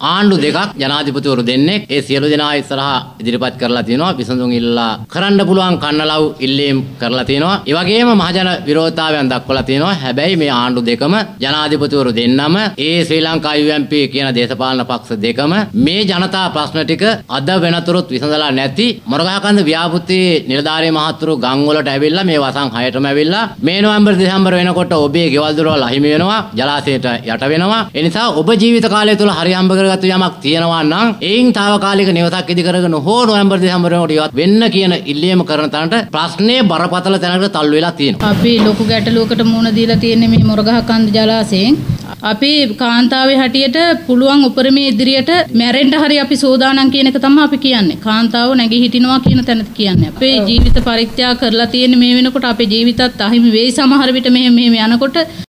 ආණ්ඩු දෙකක් ජනාධිපතිවරු දෙන්නෙක් ඒ සියලු දෙනා ඉස්සරහා ඉදිරිපත් කරලා තියෙනවා විසඳුම් ඉල්ලා කරන්න පුළුවන් කන්නලව් ඉල්ලීම් කරලා තියෙනවා ඒ වගේම මහජන විරෝධතාවයන් දක්වලා තියෙනවා හැබැයි මේ ආණ්ඩු දෙකම ජනාධිපතිවරු දෙන්නම ඒ ශ්‍රී ලංකා UMP කියන දේශපාලන පක්ෂ දෙකම මේ ජනතා ප්‍රශ්න ටික අද වෙනතුරුත් විසඳලා නැති මොරගහකන්ද ව්‍යාපෘතියේ නිලධාරී මහතුරු ගම් වලට ඇවිල්ලා මේ වසන් 6ටම ඇවිල්ලා මේ නොවැම්බර් දෙසැම්බර් වෙනකොට ඔබේ ගෙවල් දොරවල් අහිමි වෙනවා ජලාශයට යට වෙනවා. ඒ නිසා ඔබ ජීවිත කාලය තුල හරි හම්බ කරගත්තු යමක් තියෙනවා නම් එයින් తాවකාලික නිවසක් ඉදි කරගෙන හෝ නොවැම්බර් දෙසැම්බර් වෙනකොට ඉවත් වෙන්න කියන ඉල්ලීම කරන තැනට ප්‍රශ්නේ බරපතල තැනකට තල්ලු වෙලා තියෙනවා අපි ලොකු ගැටලුවකට මුහුණ දීලා තියෙන්නේ මේ මොරගහකන්ද ජලාශයෙන්. අපි කාන්තාවේ හැටියට පුළුවන් උපරිමයේ ඉදිරියට මැරෙන්න හරි අපි සෝදානම් කියන එක තමයි අපි කියන්නේ. කාන්තාව නැගී හිටිනවා කියන තැනට කියන්නේ. අපේ ජීවිත පරිත්‍යාග කරලා තියෙන මේ වෙනකොට අපේ ජීවිතත් අහිමි වෙයි සමහර විට මෙහෙම මෙහෙම යනකොට